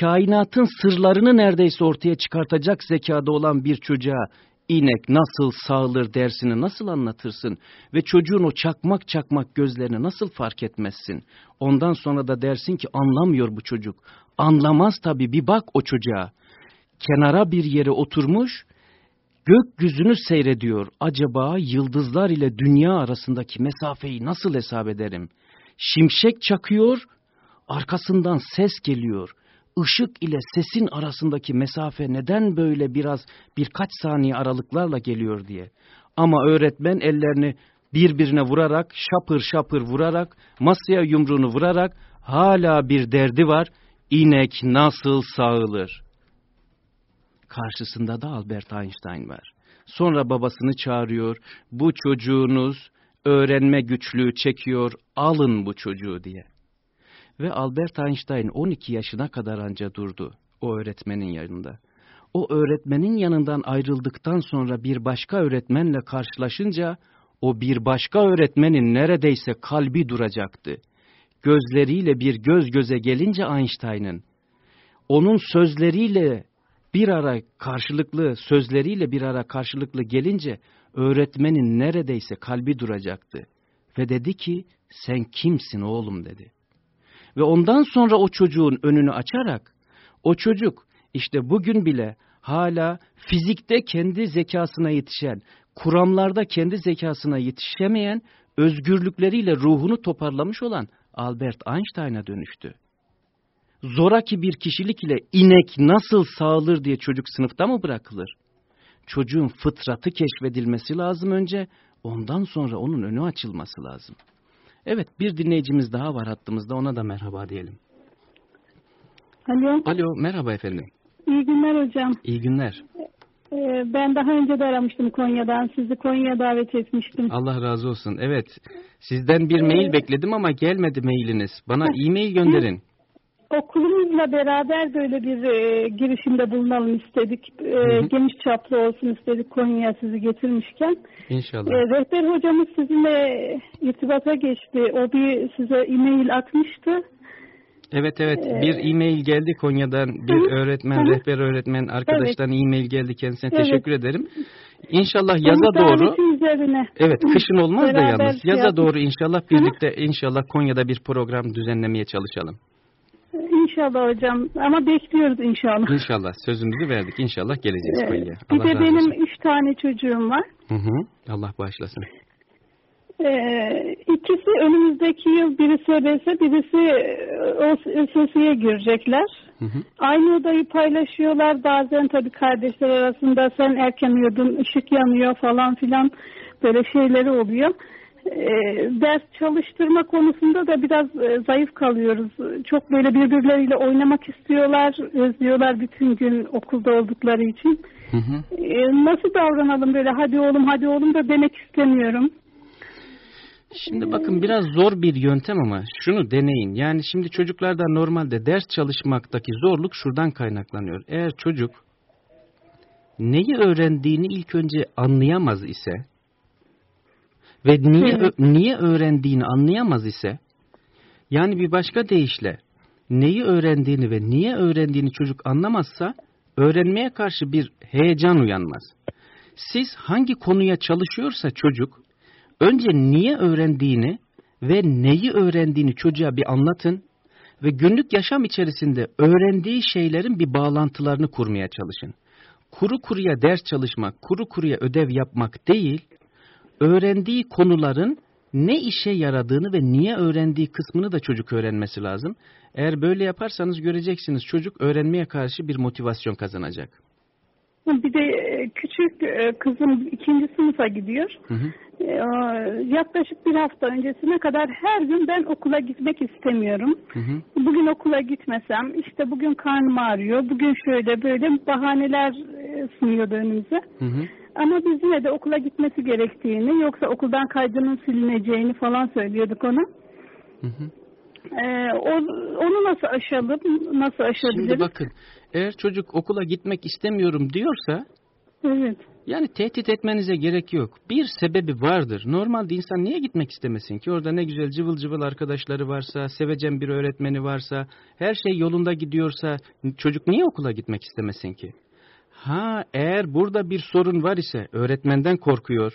kainatın sırlarını neredeyse ortaya çıkartacak zekada olan bir çocuğa inek nasıl sağılır dersini nasıl anlatırsın ve çocuğun o çakmak çakmak gözlerini nasıl fark etmezsin? Ondan sonra da dersin ki anlamıyor bu çocuk. Anlamaz tabii bir bak o çocuğa. Kenara bir yere oturmuş, gökyüzünü seyrediyor. Acaba yıldızlar ile dünya arasındaki mesafeyi nasıl hesap ederim? Şimşek çakıyor, arkasından ses geliyor ışık ile sesin arasındaki mesafe neden böyle biraz birkaç saniye aralıklarla geliyor diye. Ama öğretmen ellerini birbirine vurarak, şapır şapır vurarak, masaya yumruğunu vurarak hala bir derdi var. İnek nasıl sağılır? Karşısında da Albert Einstein var. Sonra babasını çağırıyor. Bu çocuğunuz öğrenme güçlüğü çekiyor, alın bu çocuğu diye. Ve Albert Einstein 12 yaşına kadar anca durdu o öğretmenin yanında. O öğretmenin yanından ayrıldıktan sonra bir başka öğretmenle karşılaşınca o bir başka öğretmenin neredeyse kalbi duracaktı. Gözleriyle bir göz göze gelince Einstein'ın onun sözleriyle bir ara karşılıklı sözleriyle bir ara karşılıklı gelince öğretmenin neredeyse kalbi duracaktı. Ve dedi ki sen kimsin oğlum dedi. Ve ondan sonra o çocuğun önünü açarak o çocuk işte bugün bile hala fizikte kendi zekasına yetişen, kuramlarda kendi zekasına yetişemeyen, özgürlükleriyle ruhunu toparlamış olan Albert Einstein'a dönüştü. Zoraki bir kişilik ile inek nasıl sağılır diye çocuk sınıfta mı bırakılır? Çocuğun fıtratı keşfedilmesi lazım önce, ondan sonra onun önü açılması lazım. Evet bir dinleyicimiz daha var hattımızda ona da merhaba diyelim. Alo. Alo merhaba efendim. İyi günler hocam. İyi günler. Ee, ben daha önce de aramıştım Konya'dan. Sizi Konya'ya davet etmiştim. Allah razı olsun. Evet sizden bir mail bekledim ama gelmedi mailiniz. Bana e-mail gönderin. Okulumuzla beraber böyle bir e, girişimde bulunalım istedik. E, hı hı. Geniş çaplı olsun istedik Konya'ya sizi getirmişken. İnşallah. E, rehber hocamız sizinle irtibata geçti. O bir size e-mail atmıştı. Evet evet bir e-mail geldi Konya'dan bir öğretmen, rehber öğretmen arkadaştan evet. e-mail geldi kendisine evet. teşekkür ederim. İnşallah yaza doğru. Üzerine. Evet kışın olmaz da yalnız. Yaza doğru inşallah birlikte inşallah Konya'da bir program düzenlemeye çalışalım. İnşallah hocam ama bekliyoruz inşallah. İnşallah sözümüzü verdik inşallah geleceğiz evet. Konya'ya. Bir de benim olsun. üç tane çocuğum var. Hı hı. Allah bağışlasın. Ee, ikisi önümüzdeki yıl birisi ödese birisi ÖSS'ye girecekler. Hı hı. Aynı odayı paylaşıyorlar. Bazen tabii kardeşler arasında sen erken uyudun, ışık yanıyor falan filan böyle şeyleri oluyor. Ee, ders çalıştırma konusunda da biraz e, zayıf kalıyoruz. Çok böyle birbirleriyle oynamak istiyorlar, özlüyorlar bütün gün okulda oldukları için. Hı hı. Ee, nasıl davranalım böyle hadi oğlum hadi oğlum da demek istemiyorum. Şimdi bakın biraz zor bir yöntem ama şunu deneyin. Yani şimdi çocuklarda normalde ders çalışmaktaki zorluk şuradan kaynaklanıyor. Eğer çocuk neyi öğrendiğini ilk önce anlayamaz ise ve niye niye öğrendiğini anlayamaz ise yani bir başka deyişle neyi öğrendiğini ve niye öğrendiğini çocuk anlamazsa öğrenmeye karşı bir heyecan uyanmaz. Siz hangi konuya çalışıyorsa çocuk önce niye öğrendiğini ve neyi öğrendiğini çocuğa bir anlatın ve günlük yaşam içerisinde öğrendiği şeylerin bir bağlantılarını kurmaya çalışın. Kuru kuruya ders çalışmak, kuru kuruya ödev yapmak değil, öğrendiği konuların ne işe yaradığını ve niye öğrendiği kısmını da çocuk öğrenmesi lazım. Eğer böyle yaparsanız göreceksiniz çocuk öğrenmeye karşı bir motivasyon kazanacak. Bir de e, küçük e, kızım ikinci sınıfa gidiyor. Hı hı. E, Yaklaşık bir hafta öncesine kadar her gün ben okula gitmek istemiyorum. Hı hı. Bugün okula gitmesem işte bugün karnım ağrıyor, bugün şöyle böyle bahaneler sunuyordu önümüze. Hı hı. Ama biz yine de okula gitmesi gerektiğini yoksa okuldan kaydının silineceğini falan söylüyorduk ona. Hı hı. Ee, o, onu nasıl aşalım, nasıl aşabiliriz? Şimdi bakın eğer çocuk okula gitmek istemiyorum diyorsa Evet. yani tehdit etmenize gerek yok. Bir sebebi vardır. Normalde insan niye gitmek istemesin ki? Orada ne güzel cıvıl cıvıl arkadaşları varsa, sevecen bir öğretmeni varsa, her şey yolunda gidiyorsa çocuk niye okula gitmek istemesin ki? Ha eğer burada bir sorun var ise öğretmenden korkuyor,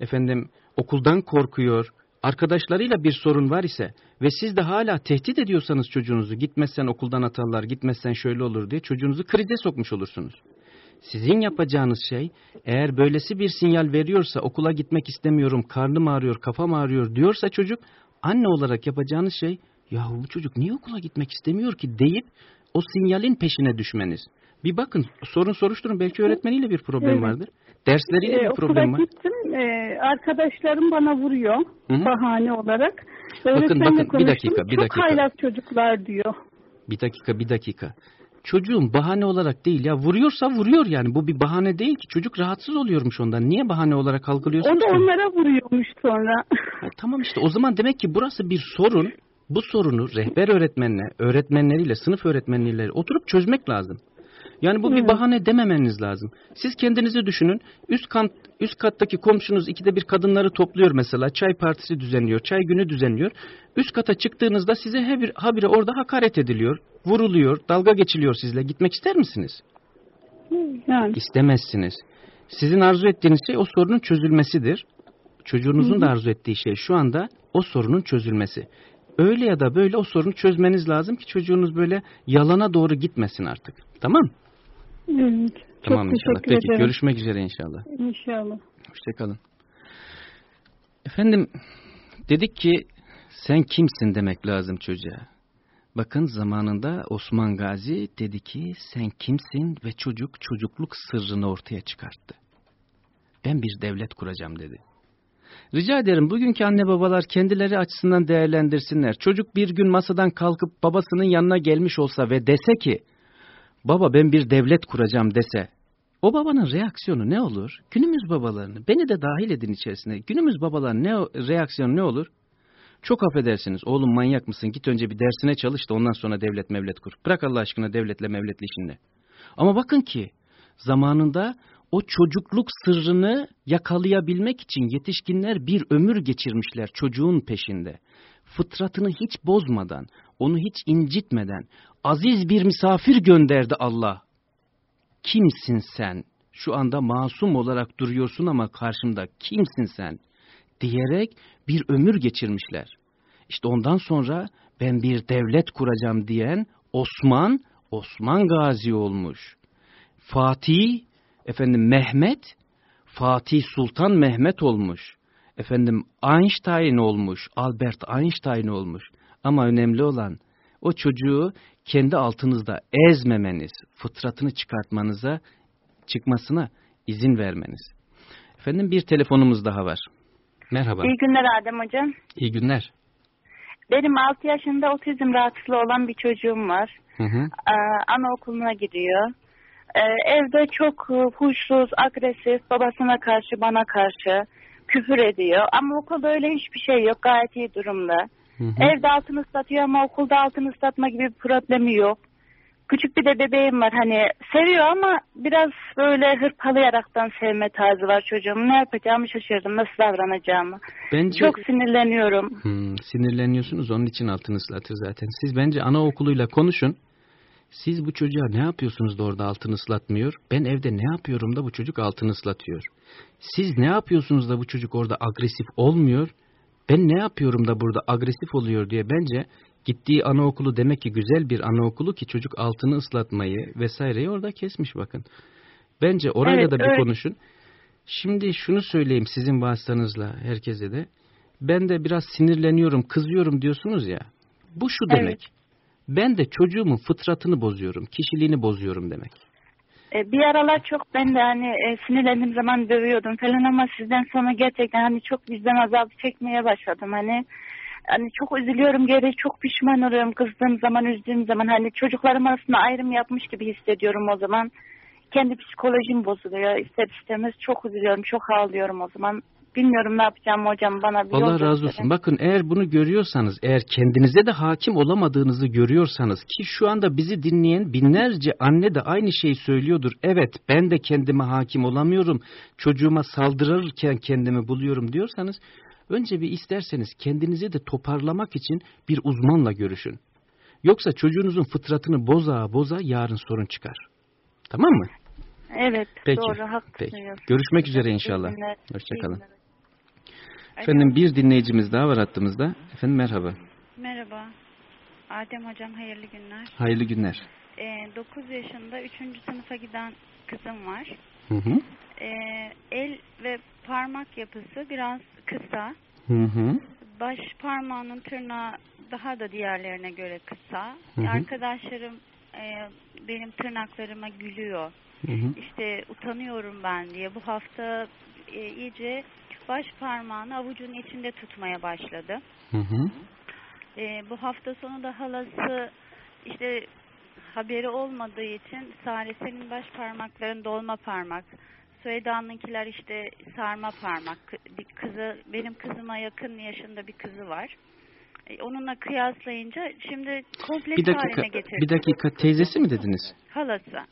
efendim okuldan korkuyor, arkadaşlarıyla bir sorun var ise ve siz de hala tehdit ediyorsanız çocuğunuzu gitmezsen okuldan atarlar, gitmezsen şöyle olur diye çocuğunuzu krize sokmuş olursunuz. Sizin yapacağınız şey eğer böylesi bir sinyal veriyorsa okula gitmek istemiyorum, karnım ağrıyor, kafam ağrıyor diyorsa çocuk anne olarak yapacağınız şey yahu bu çocuk niye okula gitmek istemiyor ki deyip o sinyalin peşine düşmeniz. Bir bakın sorun soruşturun belki öğretmeniyle bir problem Evet. vardır. Dersleriyle Ee, bir problem var. gittim. Ee, arkadaşlarım bana vuruyor Hı hı. bahane olarak. Bakın, Öğretmenle bakın, bir konuştum. dakika, bir Çok dakika. haylaz çocuklar diyor. Bir dakika bir dakika. Çocuğun bahane olarak değil ya vuruyorsa vuruyor yani bu bir bahane değil ki çocuk rahatsız oluyormuş ondan. Niye bahane olarak O algılıyorsunuz da onlara vuruyormuş sonra. Ha, tamam işte o zaman demek ki burası bir sorun. Bu sorunu rehber öğretmenle, öğretmenleriyle, sınıf öğretmenleriyle oturup çözmek lazım. Yani bu bir bahane dememeniz lazım. Siz kendinizi düşünün. Üst kat, üst kattaki komşunuz ikide bir kadınları topluyor mesela. Çay partisi düzenliyor, çay günü düzenliyor. Üst kata çıktığınızda size habire, habire orada hakaret ediliyor, vuruluyor, dalga geçiliyor sizle. Gitmek ister misiniz? yani. İstemezsiniz. Sizin arzu ettiğiniz şey o sorunun çözülmesidir. Çocuğunuzun hı. da arzu ettiği şey şu anda o sorunun çözülmesi. Öyle ya da böyle o sorunu çözmeniz lazım ki çocuğunuz böyle yalana doğru gitmesin artık. Tamam? Evet. Tamam Çok inşallah. Peki ederim. görüşmek üzere inşallah. İnşallah. Hoşçakalın. Efendim dedik ki sen kimsin demek lazım çocuğa. Bakın zamanında Osman Gazi dedi ki sen kimsin ve çocuk çocukluk sırrını ortaya çıkarttı. Ben bir devlet kuracağım dedi. Rica ederim bugünkü anne babalar kendileri açısından değerlendirsinler. Çocuk bir gün masadan kalkıp babasının yanına gelmiş olsa ve dese ki baba ben bir devlet kuracağım dese o babanın reaksiyonu ne olur? Günümüz babalarını, beni de dahil edin içerisine. Günümüz babaların ne reaksiyonu ne olur? Çok affedersiniz. Oğlum manyak mısın? Git önce bir dersine çalış da ondan sonra devlet mevlet kur. Bırak Allah aşkına devletle mevletli işini. Ama bakın ki zamanında o çocukluk sırrını yakalayabilmek için yetişkinler bir ömür geçirmişler çocuğun peşinde. Fıtratını hiç bozmadan, onu hiç incitmeden aziz bir misafir gönderdi Allah kimsin sen? Şu anda masum olarak duruyorsun ama karşımda kimsin sen? Diyerek bir ömür geçirmişler. İşte ondan sonra ben bir devlet kuracağım diyen Osman, Osman Gazi olmuş. Fatih, efendim Mehmet, Fatih Sultan Mehmet olmuş. Efendim Einstein olmuş, Albert Einstein olmuş. Ama önemli olan o çocuğu kendi altınızda ezmemeniz, fıtratını çıkartmanıza, çıkmasına izin vermeniz. Efendim bir telefonumuz daha var. Merhaba. İyi günler Adem Hocam. İyi günler. Benim 6 yaşında otizm rahatsızlığı olan bir çocuğum var. Hı hı. Ee, anaokuluna gidiyor. Ee, evde çok huysuz, agresif, babasına karşı, bana karşı küfür ediyor. Ama okulda öyle hiçbir şey yok. Gayet iyi durumda. Hı hı. Evde altını ıslatıyor ama okulda altını ıslatma gibi bir problemi yok. Küçük bir de bebeğim var hani seviyor ama biraz böyle hırpalayaraktan sevme tarzı var çocuğum. Ne yapacağımı şaşırdım, nasıl davranacağımı. Bence Çok sinirleniyorum. Hmm, sinirleniyorsunuz onun için altını ıslatır zaten. Siz bence anaokuluyla konuşun. Siz bu çocuğa ne yapıyorsunuz da orada altını ıslatmıyor? Ben evde ne yapıyorum da bu çocuk altını ıslatıyor? Siz ne yapıyorsunuz da bu çocuk orada agresif olmuyor? Ben ne yapıyorum da burada agresif oluyor diye bence gittiği anaokulu demek ki güzel bir anaokulu ki çocuk altını ıslatmayı vesaireyi orada kesmiş bakın. Bence orayla Evet, da bir öyle. konuşun. Şimdi şunu söyleyeyim sizin vasıtanızla herkese de. Ben de biraz sinirleniyorum, kızıyorum diyorsunuz ya. Bu şu Evet. demek. Ben de çocuğumun fıtratını bozuyorum, kişiliğini bozuyorum demek. E, bir aralar çok ben de hani e, sinirlendiğim zaman dövüyordum falan ama sizden sonra gerçekten hani çok vicdan azabı çekmeye başladım. Hani hani çok üzülüyorum geri çok pişman oluyorum kızdığım zaman üzdüğüm zaman hani çocuklarım arasında ayrım yapmış gibi hissediyorum o zaman. Kendi psikolojim bozuluyor ister istemez çok üzülüyorum çok ağlıyorum o zaman. Bilmiyorum ne yapacağım hocam bana bir Allah yol razı gösterin. olsun. Bakın eğer bunu görüyorsanız, eğer kendinize de hakim olamadığınızı görüyorsanız ki şu anda bizi dinleyen binlerce anne de aynı şeyi söylüyordur. Evet ben de kendime hakim olamıyorum. Çocuğuma saldırırken kendimi buluyorum diyorsanız önce bir isterseniz kendinizi de toparlamak için bir uzmanla görüşün. Yoksa çocuğunuzun fıtratını boza boza yarın sorun çıkar. Tamam mı? Evet Peki. doğru haklısınız. Peki. Görüşmek üzere inşallah. Hoşçakalın. Efendim bir dinleyicimiz daha var hattımızda. Efendim merhaba. Merhaba. Adem Hocam hayırlı günler. Hayırlı günler. Ee, 9 yaşında 3. sınıfa giden kızım var. Hı hı. Ee, el ve parmak yapısı biraz kısa. Hı hı. Baş parmağının tırnağı daha da diğerlerine göre kısa. Hı hı. Arkadaşlarım e, benim tırnaklarıma gülüyor. Hı hı. İşte utanıyorum ben diye. Bu hafta e, iyice baş parmağını avucunun içinde tutmaya başladı. Hı hı. E, bu hafta sonu da halası işte haberi olmadığı için Sare senin baş parmakların dolma parmak. Süheyda'nınkiler işte sarma parmak. Kızı benim kızıma yakın yaşında bir kızı var. E, onunla kıyaslayınca şimdi kompleks Bir dakika, haline getirdi. bir dakika teyzesi mi dediniz? Halası.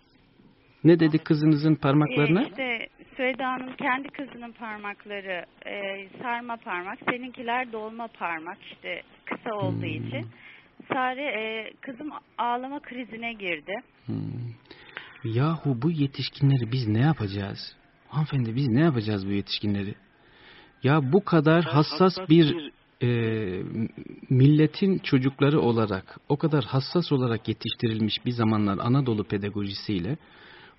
Ne dedi kızınızın parmaklarına? Ee, işte Süheyda'nın kendi kızının parmakları e, sarma parmak, seninkiler dolma parmak işte kısa olduğu Hmm. için. Sare e, kızım ağlama krizine girdi. Hmm. Yahu bu yetişkinleri biz ne yapacağız? Hanımefendi biz ne yapacağız bu yetişkinleri? Ya bu kadar hassas bir e, milletin çocukları olarak, o kadar hassas olarak yetiştirilmiş bir zamanlar Anadolu pedagojisiyle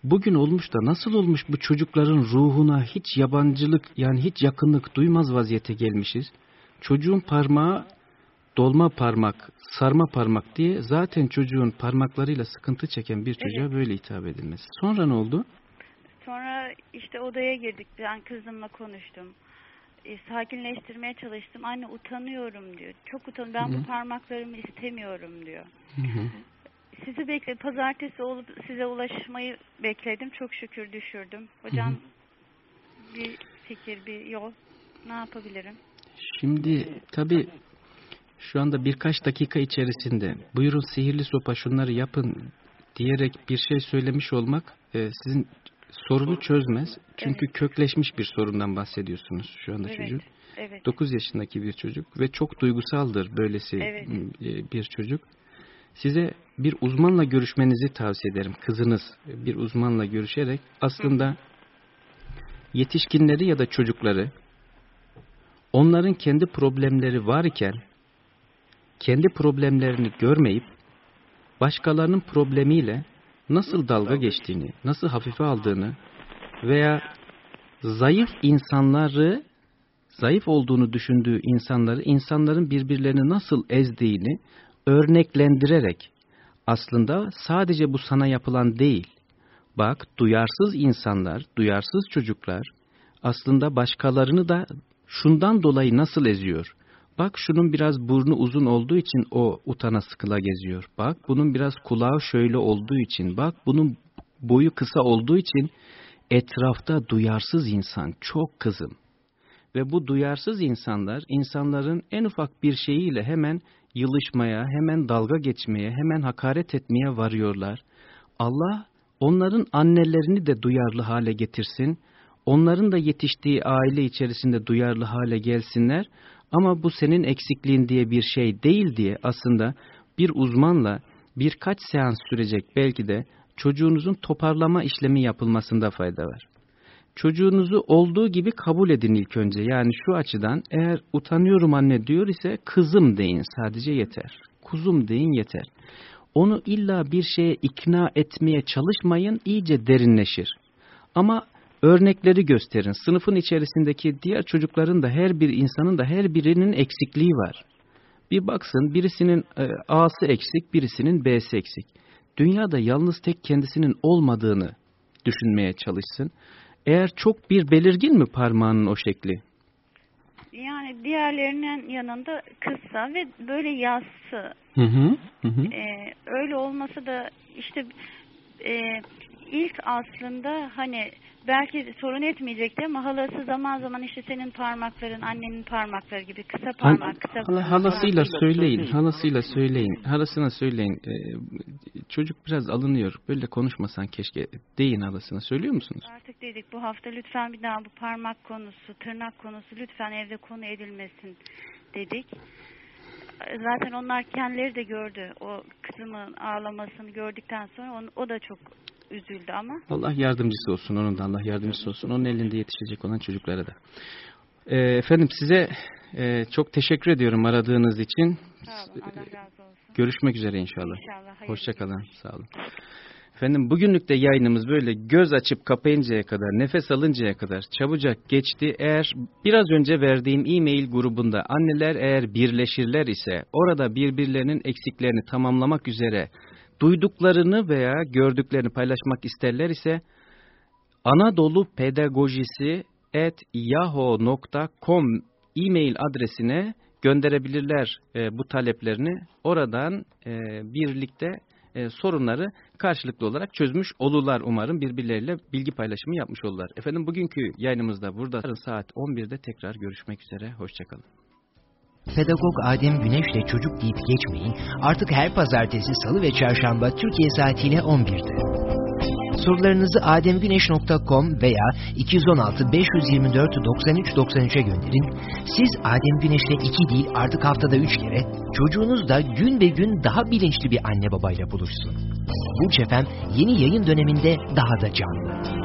bugün olmuş da nasıl olmuş bu çocukların ruhuna hiç yabancılık yani hiç yakınlık duymaz vaziyete gelmişiz. Çocuğun parmağı dolma parmak, sarma parmak diye zaten çocuğun parmaklarıyla sıkıntı çeken bir çocuğa böyle hitap edilmesi. Sonra ne oldu? Sonra işte odaya girdik. Ben kızımla konuştum. E, sakinleştirmeye çalıştım. Anne utanıyorum diyor. Çok utanıyorum. Ben Hı. bu parmaklarımı istemiyorum diyor. Hı hı. Sizi bekle pazartesi olup size ulaşmayı bekledim. Çok şükür düşürdüm. Hocam bir fikir, bir yol. Ne yapabilirim? Şimdi tabi şu anda birkaç dakika içerisinde buyurun sihirli sopa şunları yapın diyerek bir şey söylemiş olmak e, sizin sorunu çözmez. Çünkü kökleşmiş bir sorundan bahsediyorsunuz şu anda Evet, çocuk. evet. 9 yaşındaki bir çocuk ve çok duygusaldır böylesi Evet. e, bir çocuk. Size bir uzmanla görüşmenizi tavsiye ederim. Kızınız bir uzmanla görüşerek aslında yetişkinleri ya da çocukları onların kendi problemleri var iken kendi problemlerini görmeyip başkalarının problemiyle nasıl dalga geçtiğini, nasıl hafife aldığını veya zayıf insanları zayıf olduğunu düşündüğü insanları, insanların birbirlerini nasıl ezdiğini örneklendirerek aslında sadece bu sana yapılan değil. Bak duyarsız insanlar, duyarsız çocuklar aslında başkalarını da şundan dolayı nasıl eziyor? Bak şunun biraz burnu uzun olduğu için o utana sıkıla geziyor. Bak bunun biraz kulağı şöyle olduğu için. Bak bunun boyu kısa olduğu için etrafta duyarsız insan çok kızım. Ve bu duyarsız insanlar insanların en ufak bir şeyiyle hemen yılışmaya, hemen dalga geçmeye, hemen hakaret etmeye varıyorlar. Allah onların annelerini de duyarlı hale getirsin. Onların da yetiştiği aile içerisinde duyarlı hale gelsinler. Ama bu senin eksikliğin diye bir şey değil diye aslında bir uzmanla birkaç seans sürecek belki de çocuğunuzun toparlama işlemi yapılmasında fayda var. Çocuğunuzu olduğu gibi kabul edin ilk önce. Yani şu açıdan eğer utanıyorum anne diyor ise kızım deyin sadece yeter. Kuzum deyin yeter. Onu illa bir şeye ikna etmeye çalışmayın iyice derinleşir. Ama örnekleri gösterin. Sınıfın içerisindeki diğer çocukların da her bir insanın da her birinin eksikliği var. Bir baksın birisinin e, A'sı eksik, birisinin B'si eksik. Dünyada yalnız tek kendisinin olmadığını düşünmeye çalışsın. Eğer çok bir belirgin mi parmağının o şekli? Yani diğerlerinin yanında kısa ve böyle yassı. Hı hı. hı. Ee, öyle olması da işte e, ilk aslında hani belki sorun etmeyecekti ama halası zaman zaman işte senin parmakların annenin parmakları gibi kısa parmak kısa Hala, halasıyla söyleyin, halasıyla söyleyin, halasına söyleyin. Ee, çocuk biraz alınıyor. Böyle konuşmasan keşke deyin halasına. Söylüyor musunuz? Artık dedik bu hafta lütfen bir daha bu parmak konusu, tırnak konusu lütfen evde konu edilmesin dedik. Zaten onlar kendileri de gördü. O kızımın ağlamasını gördükten sonra onu, o da çok üzüldü ama. Allah yardımcısı olsun onun da Allah yardımcısı olsun. Onun elinde yetişecek olan çocuklara da. Ee, efendim size e, çok teşekkür ediyorum aradığınız için. Sağ olun Allah razı olsun. Görüşmek üzere inşallah. İnşallah. Hoşçakalın. Sağ olun. Efendim bugünlük de yayınımız böyle göz açıp kapayıncaya kadar, nefes alıncaya kadar çabucak geçti. Eğer biraz önce verdiğim e-mail grubunda anneler eğer birleşirler ise orada birbirlerinin eksiklerini tamamlamak üzere duyduklarını veya gördüklerini paylaşmak isterler ise Anadolu Pedagojisi at yahoo.com e-mail adresine gönderebilirler e, bu taleplerini. Oradan e, birlikte e, sorunları karşılıklı olarak çözmüş olurlar umarım. Birbirleriyle bilgi paylaşımı yapmış olurlar. Efendim bugünkü yayınımızda burada saat 11'de tekrar görüşmek üzere. Hoşçakalın. Pedagog Adem Güneş'le çocuk deyip geçmeyin artık her pazartesi, salı ve çarşamba Türkiye saatiyle 11'de. Sorularınızı ademgüneş.com veya 216 524 93 93'e gönderin. Siz Adem Güneş'le iki değil artık haftada üç kere çocuğunuz da gün be gün daha bilinçli bir anne babayla buluşsun. Burç Efem yeni yayın döneminde daha da canlı.